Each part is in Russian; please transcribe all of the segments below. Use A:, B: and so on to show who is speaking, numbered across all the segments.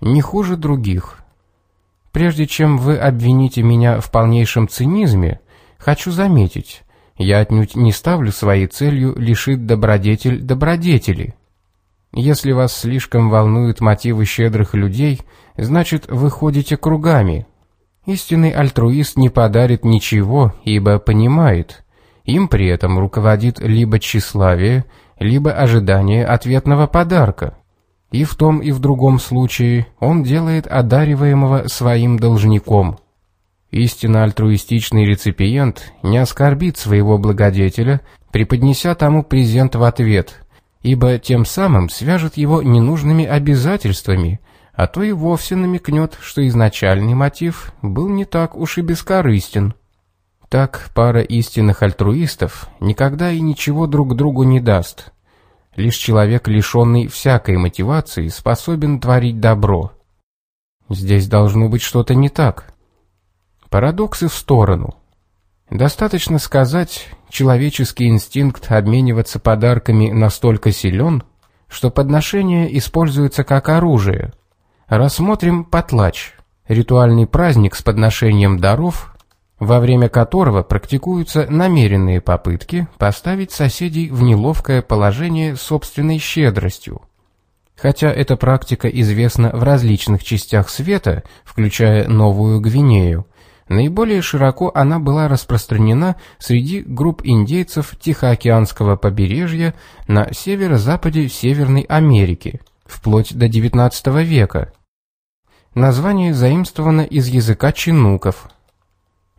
A: не хуже других. Прежде чем вы обвините меня в полнейшем цинизме, хочу заметить, я отнюдь не ставлю своей целью лишить добродетель добродетели. Если вас слишком волнуют мотивы щедрых людей, значит вы ходите кругами. Истинный альтруист не подарит ничего, ибо понимает, им при этом руководит либо тщеславие, либо ожидание ответного подарка. И в том и в другом случае он делает одариваемого своим должником. Истинно альтруистичный реципиент не оскорбит своего благодетеля, преподнеся тому презент в ответ, ибо тем самым свяжет его ненужными обязательствами, а то и вовсе намекнет, что изначальный мотив был не так уж и бескорыстен. Так пара истинных альтруистов никогда и ничего друг другу не даст – Лишь человек, лишенный всякой мотивации, способен творить добро. Здесь должно быть что-то не так. Парадоксы в сторону. Достаточно сказать, человеческий инстинкт обмениваться подарками настолько силен, что подношение используется как оружие. Рассмотрим потлач, ритуальный праздник с подношением даров, во время которого практикуются намеренные попытки поставить соседей в неловкое положение собственной щедростью. Хотя эта практика известна в различных частях света, включая Новую Гвинею, наиболее широко она была распространена среди групп индейцев Тихоокеанского побережья на северо-западе Северной Америки, вплоть до XIX века. Название заимствовано из языка чинуков –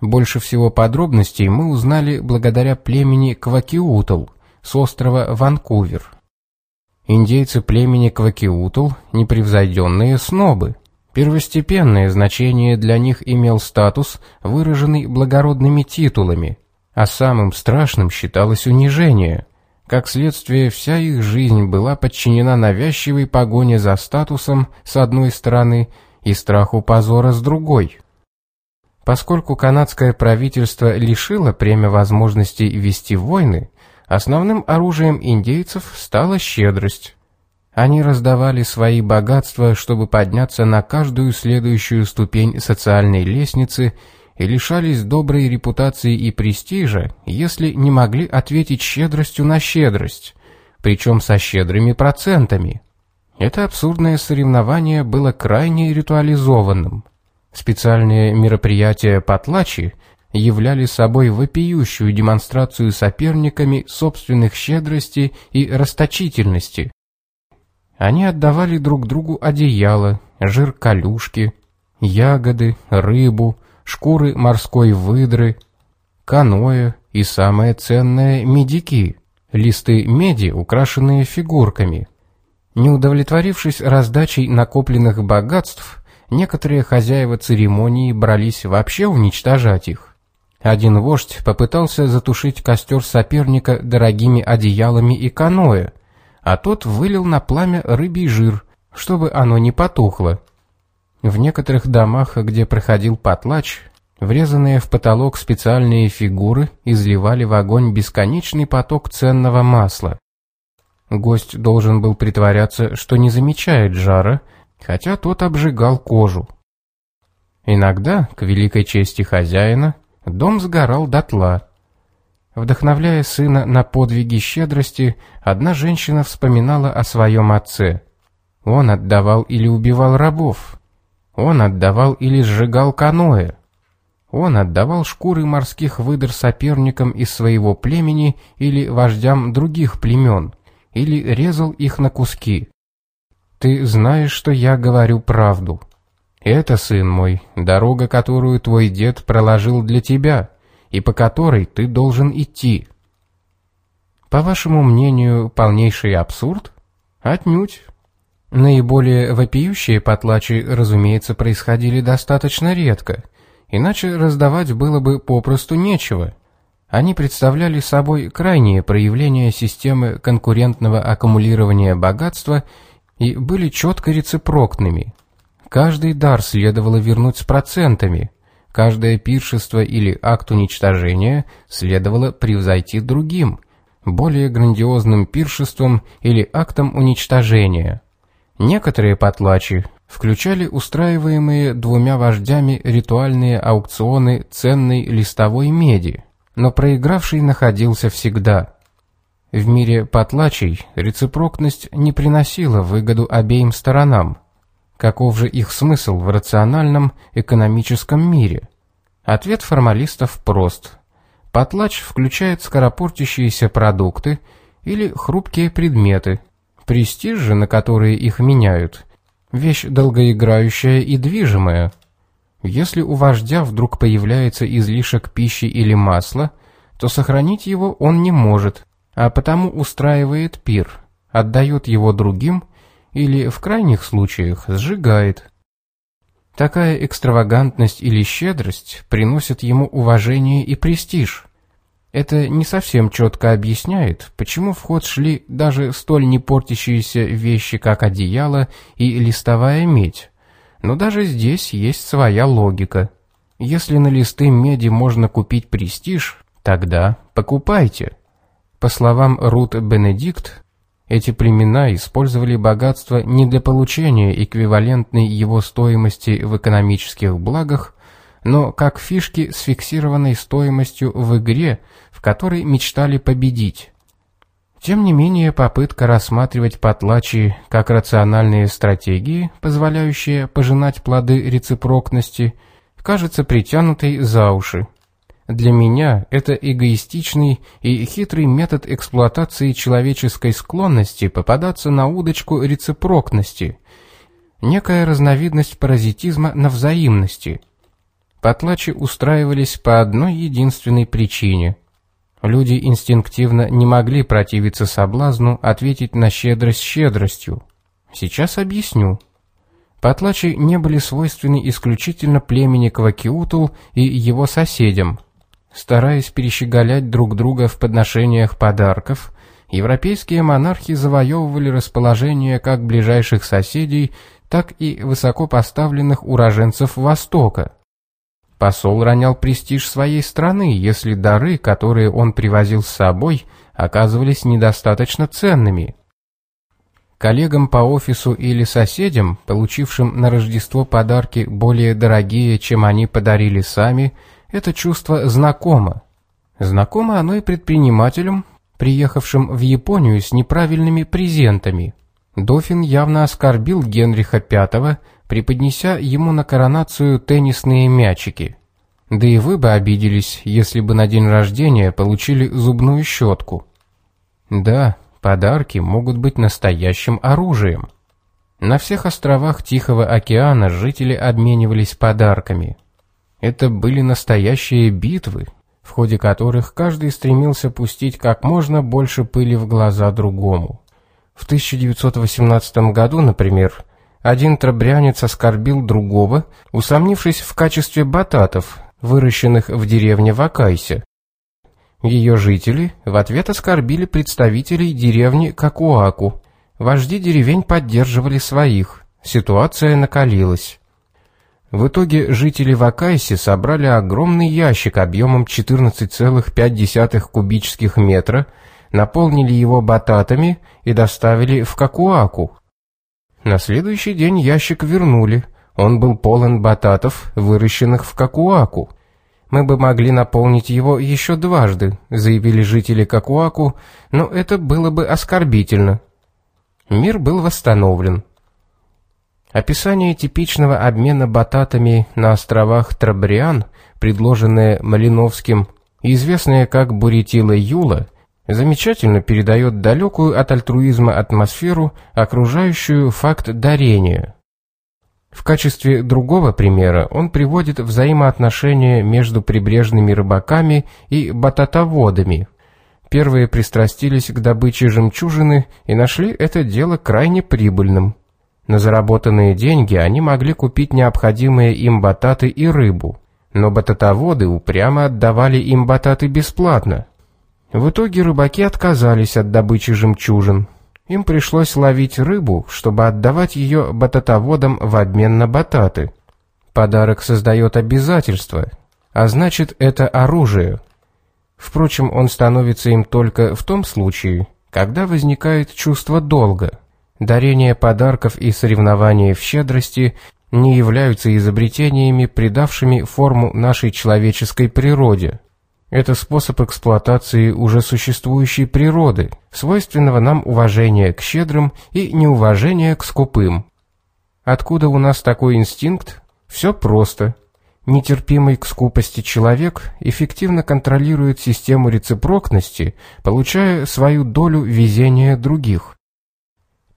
A: больше всего подробностей мы узнали благодаря племени Квакиутл с острова Ванкувер. Индейцы племени Квакиутл – непревзойденные снобы. Первостепенное значение для них имел статус, выраженный благородными титулами, а самым страшным считалось унижение. Как следствие, вся их жизнь была подчинена навязчивой погоне за статусом с одной стороны и страху позора с другой – Поскольку канадское правительство лишило племя возможности вести войны, основным оружием индейцев стала щедрость. Они раздавали свои богатства, чтобы подняться на каждую следующую ступень социальной лестницы и лишались доброй репутации и престижа, если не могли ответить щедростью на щедрость, причем со щедрыми процентами. Это абсурдное соревнование было крайне ритуализованным – Специальные мероприятия потлачи являли собой вопиющую демонстрацию соперниками собственных щедрости и расточительности. Они отдавали друг другу одеяло, жир колюшки, ягоды, рыбу, шкуры морской выдры, каноэ и самое ценное – медики, листы меди, украшенные фигурками. Не удовлетворившись раздачей накопленных богатств, некоторые хозяева церемонии брались вообще уничтожать их. Один вождь попытался затушить костер соперника дорогими одеялами и каноэ, а тот вылил на пламя рыбий жир, чтобы оно не потухло. В некоторых домах, где проходил потлач, врезанные в потолок специальные фигуры изливали в огонь бесконечный поток ценного масла. Гость должен был притворяться, что не замечает жара, хотя тот обжигал кожу. Иногда, к великой чести хозяина, дом сгорал дотла. Вдохновляя сына на подвиги щедрости, одна женщина вспоминала о своем отце. Он отдавал или убивал рабов. Он отдавал или сжигал каноэ. Он отдавал шкуры морских выдр соперникам из своего племени или вождям других племен, или резал их на куски. Ты знаешь, что я говорю правду. Это, сын мой, дорога, которую твой дед проложил для тебя, и по которой ты должен идти. По вашему мнению, полнейший абсурд? Отнюдь. Наиболее вопиющие потлачи, разумеется, происходили достаточно редко, иначе раздавать было бы попросту нечего. Они представляли собой крайние проявления системы конкурентного аккумулирования богатства и были четко рецепрокными. Каждый дар следовало вернуть с процентами, каждое пиршество или акт уничтожения следовало превзойти другим, более грандиозным пиршеством или актом уничтожения. Некоторые потлачи, включали устраиваемые двумя вождями ритуальные аукционы ценной листовой меди, но проигравший находился всегда. В мире потлачей рецепрокность не приносила выгоду обеим сторонам. Каков же их смысл в рациональном экономическом мире? Ответ формалистов прост. Потлач включает скоропортящиеся продукты или хрупкие предметы. Престиж же, на которые их меняют, вещь долгоиграющая и движимая. Если у вождя вдруг появляется излишек пищи или масла, то сохранить его он не может, а потому устраивает пир, отдает его другим или, в крайних случаях, сжигает. Такая экстравагантность или щедрость приносят ему уважение и престиж. Это не совсем четко объясняет, почему в ход шли даже столь не портящиеся вещи, как одеяло и листовая медь. Но даже здесь есть своя логика. Если на листы меди можно купить престиж, тогда покупайте. По словам Рут Бенедикт, эти племена использовали богатство не для получения эквивалентной его стоимости в экономических благах, но как фишки с фиксированной стоимостью в игре, в которой мечтали победить. Тем не менее, попытка рассматривать потлачи как рациональные стратегии, позволяющие пожинать плоды рецепрокности, кажется притянутой за уши. Для меня это эгоистичный и хитрый метод эксплуатации человеческой склонности попадаться на удочку рецепрокности, некая разновидность паразитизма на взаимности – Потлачи устраивались по одной единственной причине. Люди инстинктивно не могли противиться соблазну ответить на щедрость щедростью. Сейчас объясню. Потлачи не были свойственны исключительно племени Квакиутл и его соседям. Стараясь перещеголять друг друга в подношениях подарков, европейские монархи завоевывали расположение как ближайших соседей, так и высокопоставленных уроженцев Востока. Посол ронял престиж своей страны, если дары, которые он привозил с собой, оказывались недостаточно ценными. Коллегам по офису или соседям, получившим на Рождество подарки более дорогие, чем они подарили сами, это чувство знакомо. Знакомо оно и предпринимателям, приехавшим в Японию с неправильными презентами. Дофин явно оскорбил Генриха V, преподнеся ему на коронацию теннисные мячики. Да и вы бы обиделись, если бы на день рождения получили зубную щетку. Да, подарки могут быть настоящим оружием. На всех островах Тихого океана жители обменивались подарками. Это были настоящие битвы, в ходе которых каждый стремился пустить как можно больше пыли в глаза другому. В 1918 году, например, один трабрянец оскорбил другого, усомнившись в качестве бататов, выращенных в деревне Вакайсе. Ее жители в ответ оскорбили представителей деревни Какуаку. Вожди деревень поддерживали своих. Ситуация накалилась. В итоге жители Вакайси собрали огромный ящик объемом 14,5 кубических метра, наполнили его бататами и доставили в Какуаку, на следующий день ящик вернули. Он был полон бататов, выращенных в Какуаку. Мы бы могли наполнить его еще дважды, заявили жители Какуаку, но это было бы оскорбительно. Мир был восстановлен. Описание типичного обмена бататами на островах Трабриан, предложенное Малиновским, известное как Буритила Юла, замечательно передает далекую от альтруизма атмосферу, окружающую факт дарения. В качестве другого примера он приводит взаимоотношения между прибрежными рыбаками и бататоводами. Первые пристрастились к добыче жемчужины и нашли это дело крайне прибыльным. На заработанные деньги они могли купить необходимые им бататы и рыбу, но бататоводы упрямо отдавали им бататы бесплатно, в итоге рыбаки отказались от добычи жемчужин. Им пришлось ловить рыбу, чтобы отдавать ее бататоводам в обмен на бататы. Подарок создает обязательства, а значит это оружие. Впрочем, он становится им только в том случае, когда возникает чувство долга. Дарение подарков и соревнования в щедрости не являются изобретениями, придавшими форму нашей человеческой природе. Это способ эксплуатации уже существующей природы, свойственного нам уважения к щедрым и неуважения к скупым. Откуда у нас такой инстинкт? Все просто. Нетерпимый к скупости человек эффективно контролирует систему рeciprocности, получая свою долю везения других.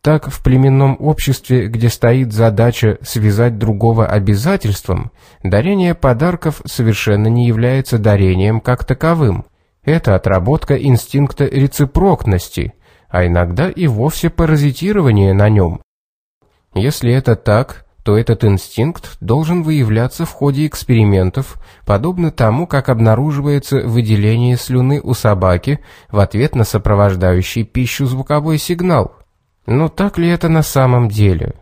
A: Так, в племенном обществе, где стоит задача связать другого обязательством, дарение подарков совершенно не является дарением как таковым. Это отработка инстинкта рeciprocности, а иногда и вовсе паразитирование на нем. Если это так, то этот инстинкт должен выявляться в ходе экспериментов, подобно тому, как обнаруживается выделение слюны у собаки в ответ на сопровождающий пищу звуковой сигнал. Но так ли это на самом деле?